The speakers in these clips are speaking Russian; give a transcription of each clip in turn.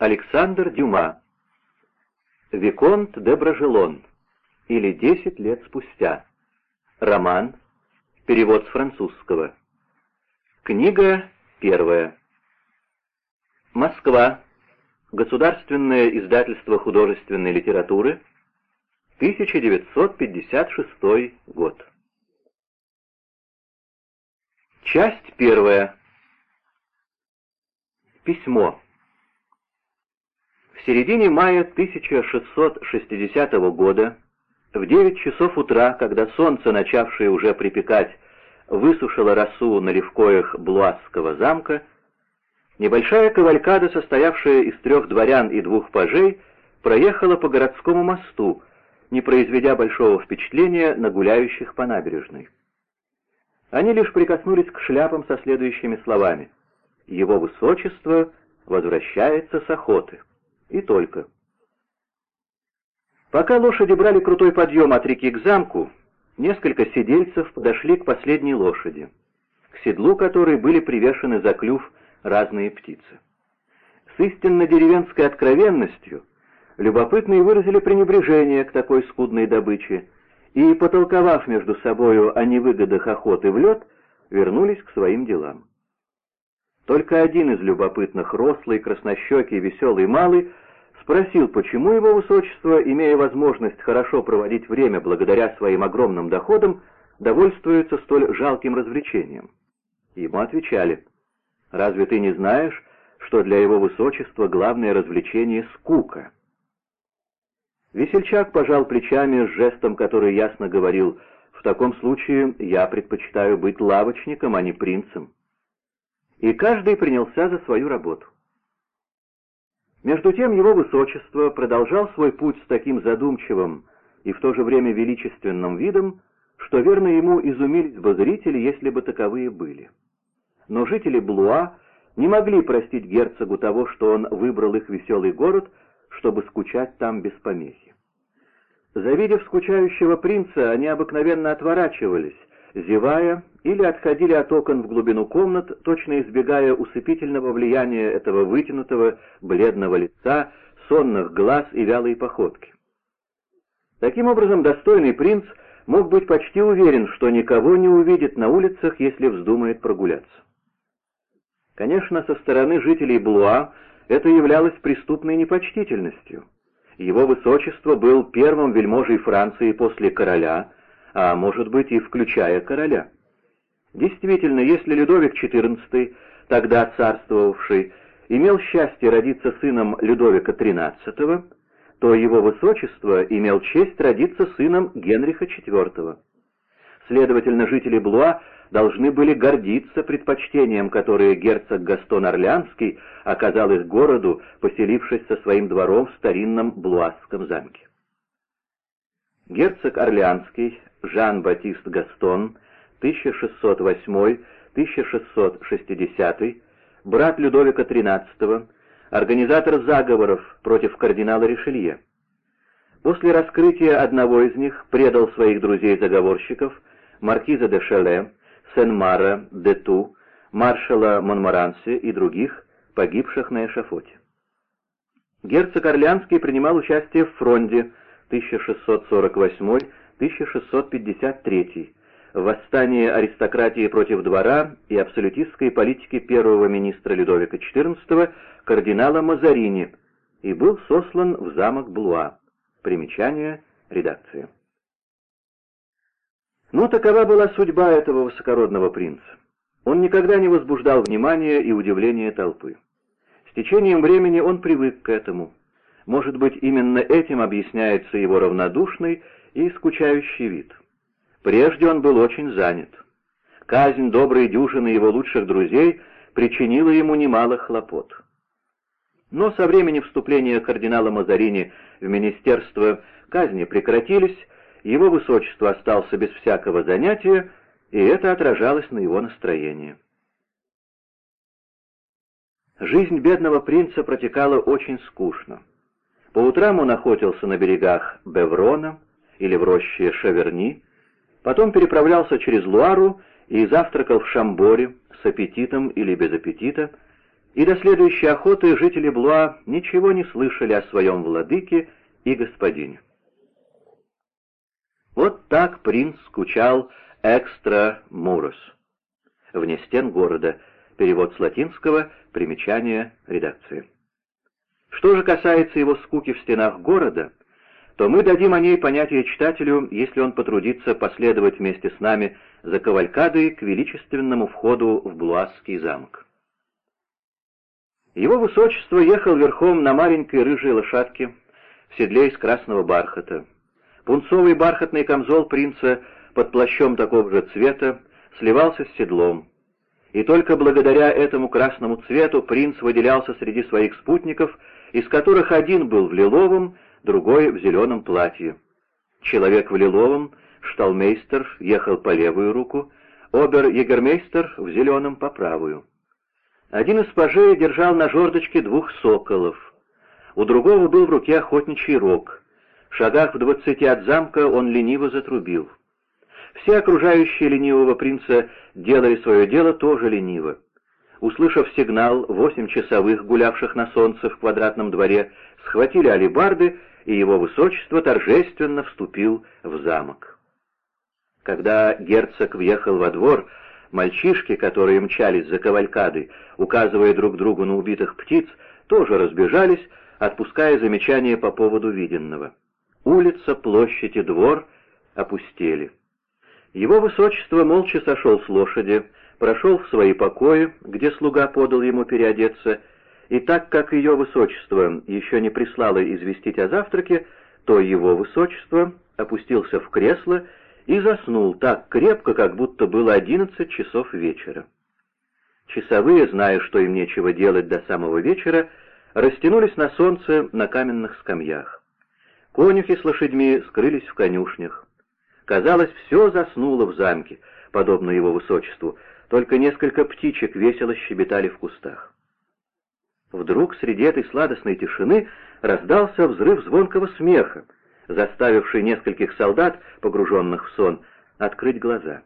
Александр Дюма. Виконт де Бражелон. Или «Десять лет спустя». Роман. Перевод с французского. Книга первая. Москва. Государственное издательство художественной литературы. 1956 год. Часть первая. Письмо. В середине мая 1660 года, в 9 часов утра, когда солнце, начавшее уже припекать, высушило росу на левкоях Блуазского замка, небольшая кавалькада, состоявшая из трех дворян и двух пажей, проехала по городскому мосту, не произведя большого впечатления на гуляющих по набережной. Они лишь прикоснулись к шляпам со следующими словами «Его высочество возвращается с охоты». И только. Пока лошади брали крутой подъем от реки к замку, несколько сидельцев подошли к последней лошади, к седлу которой были привешены за клюв разные птицы. С истинно деревенской откровенностью любопытные выразили пренебрежение к такой скудной добыче и, потолковав между собою о невыгодах охоты в лед, вернулись к своим делам. Только один из любопытных, рослый, краснощекий, веселый малый, спросил, почему его высочество, имея возможность хорошо проводить время благодаря своим огромным доходам, довольствуется столь жалким развлечением. Ему отвечали, «Разве ты не знаешь, что для его высочества главное развлечение — скука?» Весельчак пожал плечами с жестом, который ясно говорил, «В таком случае я предпочитаю быть лавочником, а не принцем» и каждый принялся за свою работу. Между тем его высочество продолжал свой путь с таким задумчивым и в то же время величественным видом, что верно ему изумились бы зрители, если бы таковые были. Но жители Блуа не могли простить герцогу того, что он выбрал их веселый город, чтобы скучать там без помехи. Завидев скучающего принца, они обыкновенно отворачивались, зевая, или отходили от окон в глубину комнат, точно избегая усыпительного влияния этого вытянутого, бледного лица, сонных глаз и вялой походки. Таким образом, достойный принц мог быть почти уверен, что никого не увидит на улицах, если вздумает прогуляться. Конечно, со стороны жителей Блуа это являлось преступной непочтительностью. Его высочество был первым вельможей Франции после короля, а может быть и включая короля. Действительно, если Людовик XIV, тогда царствовавший, имел счастье родиться сыном Людовика XIII, то его высочество имел честь родиться сыном Генриха IV. Следовательно, жители Блуа должны были гордиться предпочтением, которое герцог Гастон Орлеанский оказал их городу, поселившись со своим двором в старинном Блуасском замке. Герцог Орлеанский Жан-Батист Гастон, 1608-1660, брат Людовика XIII, организатор заговоров против кардинала Ришелье. После раскрытия одного из них предал своих друзей-заговорщиков, маркиза де Шеле, Сен-Мара, де Ту, маршала Монморанси и других, погибших на эшафоте. Герцог Орлеанский принимал участие в фронте 1648 1653, восстание аристократии против двора и абсолютистской политики первого министра Людовика XIV кардинала Мазарини и был сослан в замок Блуа. Примечание редакции. Ну, такова была судьба этого высокородного принца. Он никогда не возбуждал внимания и удивления толпы. С течением времени он привык к этому. Может быть, именно этим объясняется его равнодушный и скучающий вид. Прежде он был очень занят. Казнь доброй дюжины его лучших друзей причинила ему немало хлопот. Но со времени вступления кардинала Мазарини в министерство казни прекратились, его высочество остался без всякого занятия, и это отражалось на его настроении. Жизнь бедного принца протекала очень скучно. По утрам он охотился на берегах Беврона, или в роще Шаверни, потом переправлялся через Луару и завтракал в Шамборе с аппетитом или без аппетита, и до следующей охоты жители Блуа ничего не слышали о своем владыке и господине. Вот так принц скучал экстра Мурос, вне стен города, перевод с латинского, примечание редакции. Что же касается его скуки в стенах города, то мы дадим о ней понятие читателю, если он потрудится последовать вместе с нами за кавалькадой к величественному входу в Блуасский замок. Его высочество ехал верхом на маленькой рыжей лошадке в седле из красного бархата. Пунцовый бархатный камзол принца под плащом такого же цвета сливался с седлом. И только благодаря этому красному цвету принц выделялся среди своих спутников, из которых один был в лиловом, другой в зеленом платье. Человек в лиловом, шталмейстер, ехал по левую руку, обер-егермейстер в зеленом по правую. Один из пажей держал на жердочке двух соколов. У другого был в руке охотничий рог. В шагах в двадцати от замка он лениво затрубил. Все окружающие ленивого принца делали свое дело тоже лениво. Услышав сигнал, восемь часовых, гулявших на солнце в квадратном дворе, схватили алибарды, и его высочество торжественно вступил в замок. Когда герцог въехал во двор, Мальчишки, которые мчались за кавалькадой, указывая друг другу на убитых птиц, тоже разбежались, отпуская замечания по поводу виденного. Улица, площадь и двор опустели. Его высочество молча сошел с лошади, прошел в свои покои, где слуга подал ему переодеться, и так как ее высочество еще не прислало известить о завтраке, то его высочество опустился в кресло и заснул так крепко, как будто было одиннадцать часов вечера. Часовые, зная, что им нечего делать до самого вечера, растянулись на солнце на каменных скамьях. Конюхи с лошадьми скрылись в конюшнях. Казалось, все заснуло в замке, подобно его высочеству, только несколько птичек весело щебетали в кустах. Вдруг среди этой сладостной тишины раздался взрыв звонкого смеха, заставивший нескольких солдат, погруженных в сон, открыть глаза.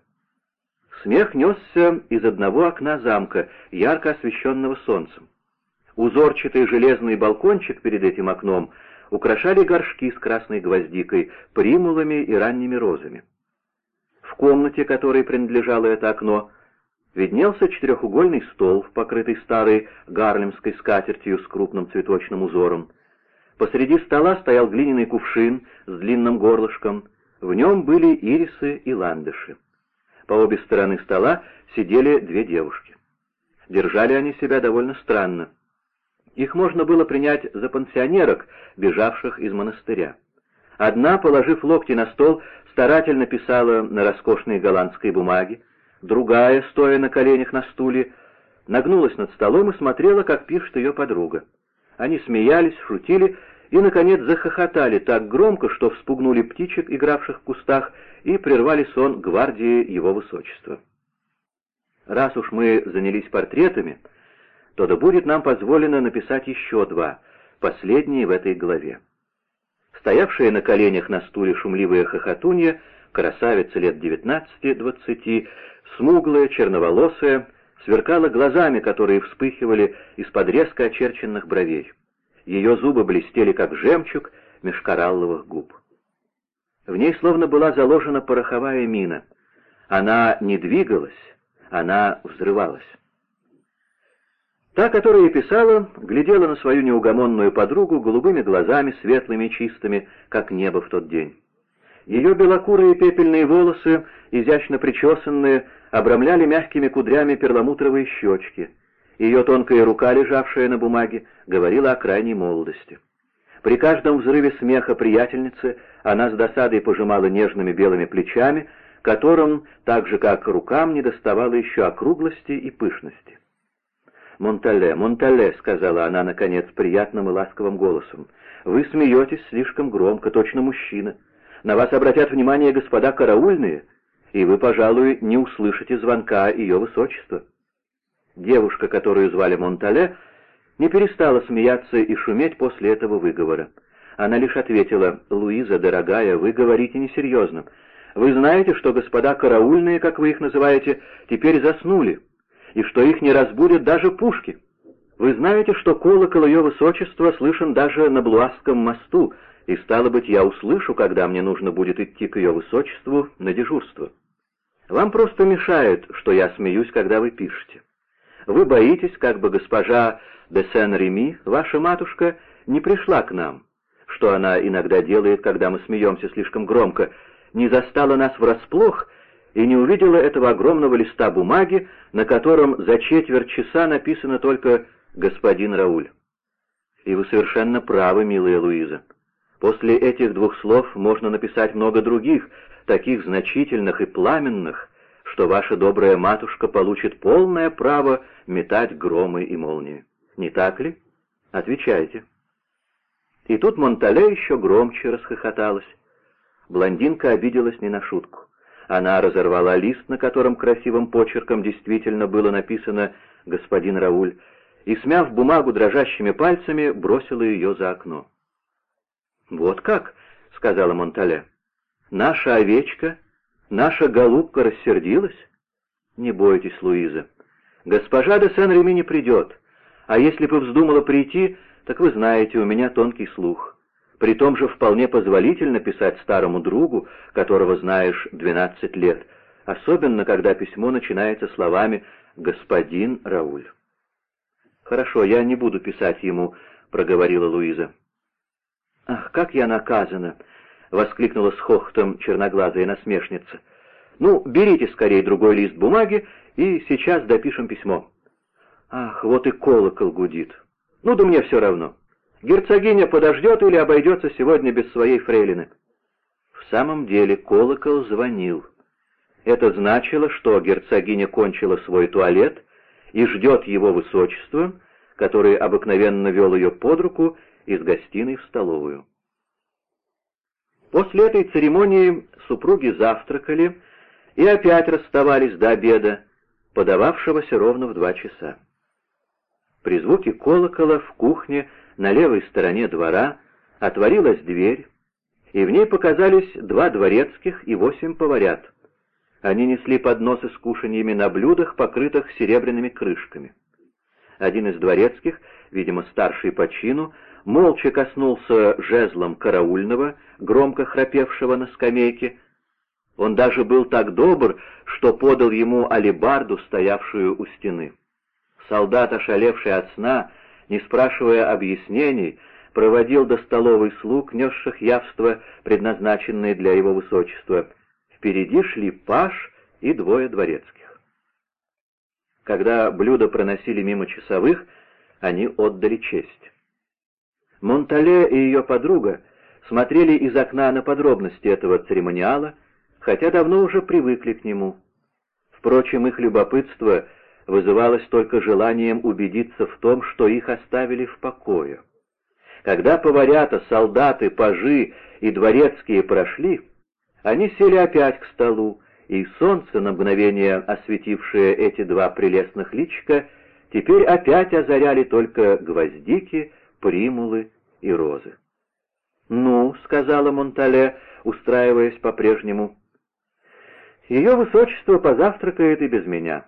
Смех несся из одного окна замка, ярко освещенного солнцем. Узорчатый железный балкончик перед этим окном украшали горшки с красной гвоздикой, примулами и ранними розами. В комнате, которой принадлежало это окно, виднелся четырехугольный стол, покрытый старой гарлемской скатертью с крупным цветочным узором. Посреди стола стоял глиняный кувшин с длинным горлышком, в нем были ирисы и ландыши. По обе стороны стола сидели две девушки. Держали они себя довольно странно. Их можно было принять за пансионерок, бежавших из монастыря. Одна, положив локти на стол, старательно писала на роскошной голландской бумаге, другая, стоя на коленях на стуле, нагнулась над столом и смотрела, как пишет ее подруга. Они смеялись, шутили и, наконец, захохотали так громко, что вспугнули птичек, игравших в кустах, и прервали сон гвардии его высочества. Раз уж мы занялись портретами, то да будет нам позволено написать еще два, последние в этой главе. Стоявшая на коленях на стуле шумливая хохотунья, красавица лет девятнадцати-двадцати, смуглая, черноволосая, сверкала глазами, которые вспыхивали из-под резко очерченных бровей. Ее зубы блестели, как жемчуг, меж коралловых губ. В ней словно была заложена пороховая мина. Она не двигалась, она взрывалась. Та, которая писала, глядела на свою неугомонную подругу голубыми глазами, светлыми чистыми, как небо в тот день. Ее белокурые пепельные волосы, изящно причесанные, обрамляли мягкими кудрями перламутровые щечки. Ее тонкая рука, лежавшая на бумаге, говорила о крайней молодости. При каждом взрыве смеха приятельницы она с досадой пожимала нежными белыми плечами, которым, так же как рукам, не доставало еще округлости и пышности. «Монтале, Монтале», — сказала она, наконец, приятным и ласковым голосом, — «вы смеетесь слишком громко, точно мужчина. На вас обратят внимание господа караульные, и вы, пожалуй, не услышите звонка ее высочества». Девушка, которую звали Монтале, не перестала смеяться и шуметь после этого выговора. Она лишь ответила, «Луиза, дорогая, вы говорите несерьезно. Вы знаете, что господа караульные, как вы их называете, теперь заснули, и что их не разбудят даже пушки». Вы знаете, что колокол ее высочества слышен даже на Блуасском мосту, и, стало быть, я услышу, когда мне нужно будет идти к ее высочеству на дежурство. Вам просто мешает, что я смеюсь, когда вы пишете. Вы боитесь, как бы госпожа де Сен-Реми, ваша матушка, не пришла к нам, что она иногда делает, когда мы смеемся слишком громко, не застала нас врасплох и не увидела этого огромного листа бумаги, на котором за четверть часа написано только «Господин Рауль». И вы совершенно правы, милая Луиза. После этих двух слов можно написать много других, таких значительных и пламенных, что ваша добрая матушка получит полное право метать громы и молнии. Не так ли? Отвечайте. И тут Монтале еще громче расхохоталась. Блондинка обиделась не на шутку. Она разорвала лист, на котором красивым почерком действительно было написано «Господин Рауль», и, смяв бумагу дрожащими пальцами, бросила ее за окно. «Вот как?» — сказала Монтале. «Наша овечка, наша голубка рассердилась?» «Не бойтесь, Луиза. Госпожа де Сен-Реми не придет, а если бы вздумала прийти, так вы знаете, у меня тонкий слух. При том же вполне позволительно писать старому другу, которого знаешь двенадцать лет, особенно когда письмо начинается словами «Господин Рауль». «Хорошо, я не буду писать ему», — проговорила Луиза. «Ах, как я наказана!» — воскликнула с хохотом черноглазая насмешница. «Ну, берите скорее другой лист бумаги, и сейчас допишем письмо». «Ах, вот и колокол гудит. Ну да мне все равно. Герцогиня подождет или обойдется сегодня без своей фрейлины». В самом деле колокол звонил. Это значило, что герцогиня кончила свой туалет и ждет его высочества, который обыкновенно вел ее под руку из гостиной в столовую. После этой церемонии супруги завтракали и опять расставались до обеда, подававшегося ровно в два часа. При звуке колокола в кухне на левой стороне двора отворилась дверь, и в ней показались два дворецких и восемь поварят. Они несли подносы с кушаньями на блюдах, покрытых серебряными крышками. Один из дворецких, видимо, старший по чину, молча коснулся жезлом караульного, громко храпевшего на скамейке. Он даже был так добр, что подал ему алебарду, стоявшую у стены. Солдат, ошалевший от сна, не спрашивая объяснений, проводил до столовой слуг, несших явство, предназначенные для его высочества. Впереди шли паш и двое дворецких. Когда блюда проносили мимо часовых, они отдали честь. Монтале и ее подруга смотрели из окна на подробности этого церемониала, хотя давно уже привыкли к нему. Впрочем, их любопытство вызывалось только желанием убедиться в том, что их оставили в покое. Когда поварята, солдаты, пажи и дворецкие прошли, они сели опять к столу, и солнце, на мгновение осветившее эти два прелестных личика, теперь опять озаряли только гвоздики, примулы и розы. «Ну», — сказала Монтале, устраиваясь по-прежнему, — «ее высочество позавтракает и без меня».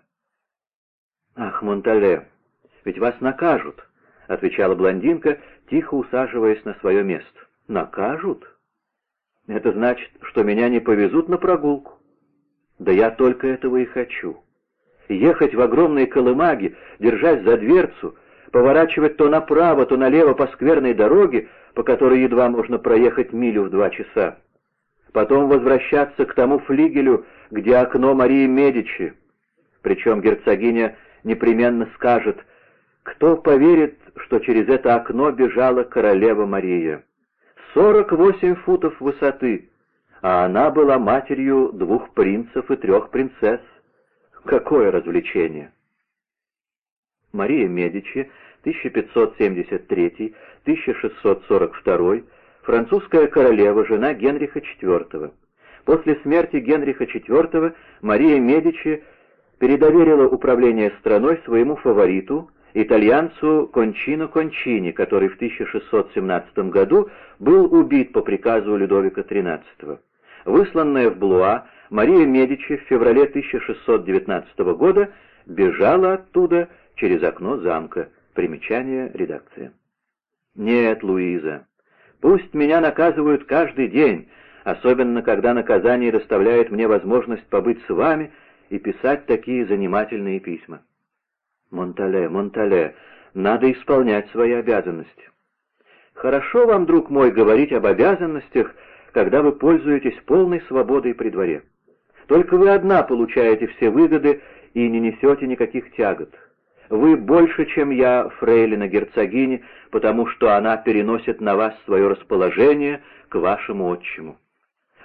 «Ах, Монтале, ведь вас накажут», — отвечала блондинка, тихо усаживаясь на свое место. «Накажут? Это значит, что меня не повезут на прогулку. Да я только этого и хочу. Ехать в огромной колымаге, держась за дверцу — поворачивать то направо, то налево по скверной дороге, по которой едва можно проехать милю в два часа. Потом возвращаться к тому флигелю, где окно Марии Медичи. Причем герцогиня непременно скажет, кто поверит, что через это окно бежала королева Мария. Сорок восемь футов высоты, а она была матерью двух принцев и трех принцесс. Какое развлечение! Мария Медичи, 1573-1642, французская королева, жена Генриха IV. После смерти Генриха IV Мария Медичи передоверила управление страной своему фавориту, итальянцу Кончино Кончини, который в 1617 году был убит по приказу Людовика XIII. Высланная в Блуа, Мария Медичи в феврале 1619 года бежала оттуда через окно замка. Примечание редакции. «Нет, Луиза, пусть меня наказывают каждый день, особенно когда наказание доставляет мне возможность побыть с вами и писать такие занимательные письма». «Монтале, Монтале, надо исполнять свои обязанности». «Хорошо вам, друг мой, говорить об обязанностях, когда вы пользуетесь полной свободой при дворе. Только вы одна получаете все выгоды и не несете никаких тягот. Вы больше, чем я, фрейлина герцогини, потому что она переносит на вас свое расположение к вашему отчиму.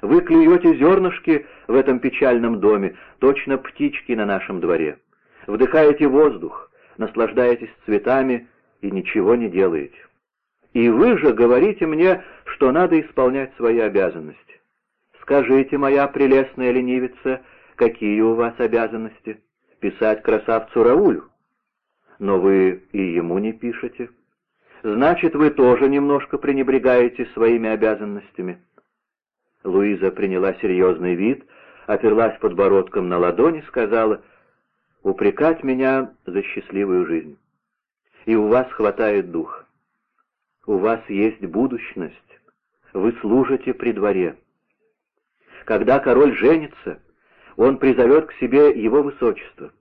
Вы клюете зернышки в этом печальном доме, точно птички на нашем дворе. Вдыхаете воздух, наслаждаетесь цветами и ничего не делаете. И вы же говорите мне, что надо исполнять свои обязанности. Скажите, моя прелестная ленивица, какие у вас обязанности? Писать красавцу Раулю? Но вы и ему не пишете. Значит, вы тоже немножко пренебрегаете своими обязанностями. Луиза приняла серьезный вид, оперлась подбородком на ладони, сказала, «Упрекать меня за счастливую жизнь. И у вас хватает духа. У вас есть будущность. Вы служите при дворе. Когда король женится, он призовет к себе его высочество.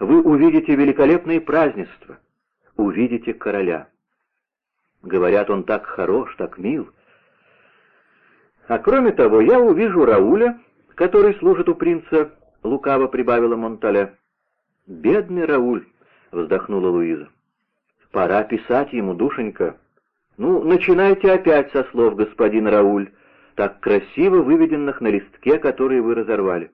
Вы увидите великолепные празднества, увидите короля. Говорят, он так хорош, так мил. А кроме того, я увижу Рауля, который служит у принца, — лукаво прибавила Монтале. «Бедный Рауль!» — вздохнула Луиза. «Пора писать ему, душенька. Ну, начинайте опять со слов, господин Рауль, так красиво выведенных на листке, который вы разорвали».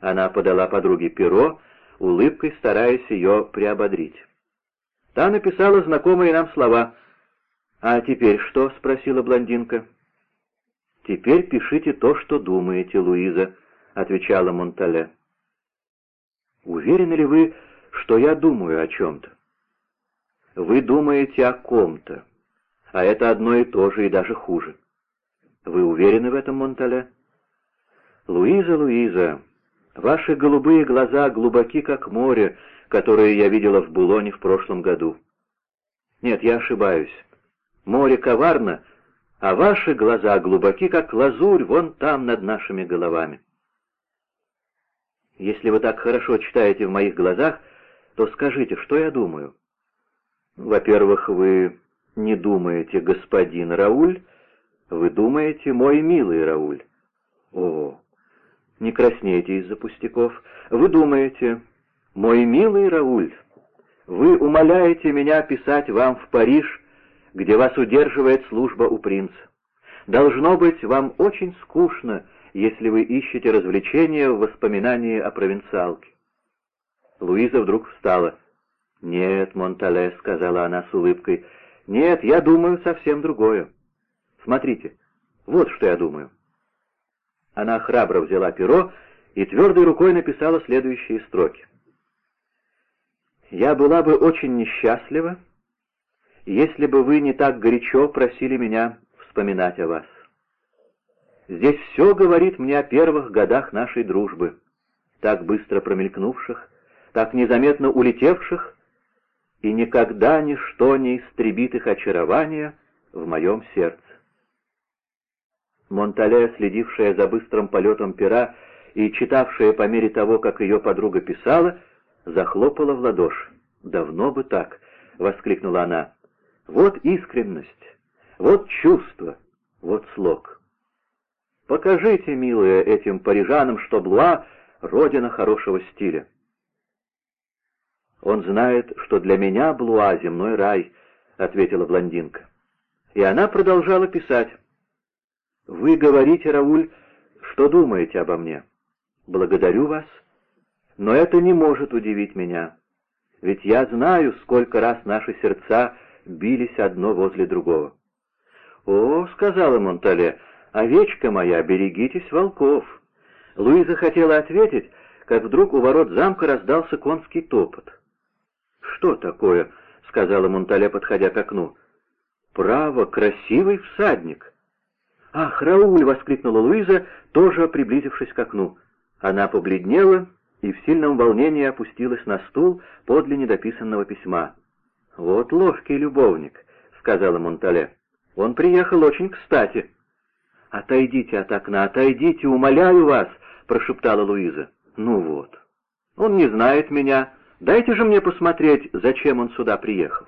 Она подала подруге перо, улыбкой стараясь ее приободрить. Та написала знакомые нам слова. «А теперь что?» — спросила блондинка. «Теперь пишите то, что думаете, Луиза», — отвечала Монтале. «Уверены ли вы, что я думаю о чем-то?» «Вы думаете о ком-то, а это одно и то же и даже хуже. Вы уверены в этом, Монтале?» «Луиза, Луиза, ваши голубые глаза глубоки, как море, которое я видела в Булоне в прошлом году. Нет, я ошибаюсь. Море коварно, а ваши глаза глубоки, как лазурь, вон там над нашими головами. Если вы так хорошо читаете в моих глазах, то скажите, что я думаю? Во-первых, вы не думаете, господин Рауль, вы думаете, мой милый Рауль. О, не краснейте из-за пустяков. Вы думаете, мой милый Рауль, вы умоляете меня писать вам в Париж, где вас удерживает служба у принца. Должно быть, вам очень скучно, если вы ищете развлечения в воспоминании о провинциалке. Луиза вдруг встала. «Нет, Монтале», — сказала она с улыбкой, — «нет, я думаю совсем другое. Смотрите, вот что я думаю». Она храбро взяла перо и твердой рукой написала следующие строки. «Я была бы очень несчастлива, если бы вы не так горячо просили меня вспоминать о вас. Здесь все говорит мне о первых годах нашей дружбы, так быстро промелькнувших, так незаметно улетевших, и никогда ничто не истребит их очарования в моем сердце. Монтале, следившая за быстрым полетом пера и читавшая по мере того, как ее подруга писала, захлопала в ладоши. «Давно бы так!» — воскликнула она. «Вот искренность, вот чувство, вот слог». Покажите, милые, этим парижанам, что Блуа — родина хорошего стиля. «Он знает, что для меня Блуа — земной рай», — ответила блондинка. И она продолжала писать. «Вы говорите, Рауль, что думаете обо мне. Благодарю вас, но это не может удивить меня, ведь я знаю, сколько раз наши сердца бились одно возле другого». «О», — сказала Монтале, — «Овечка моя, берегитесь волков!» Луиза хотела ответить, как вдруг у ворот замка раздался конский топот. «Что такое?» — сказала Монтале, подходя к окну. «Право, красивый всадник!» «Ах, Рауль!» — воскликнула Луиза, тоже приблизившись к окну. Она побледнела и в сильном волнении опустилась на стул подле недописанного письма. «Вот ловкий любовник», — сказала Монтале. «Он приехал очень кстати». «Отойдите от окна, отойдите, умоляю вас», — прошептала Луиза. «Ну вот. Он не знает меня. Дайте же мне посмотреть, зачем он сюда приехал».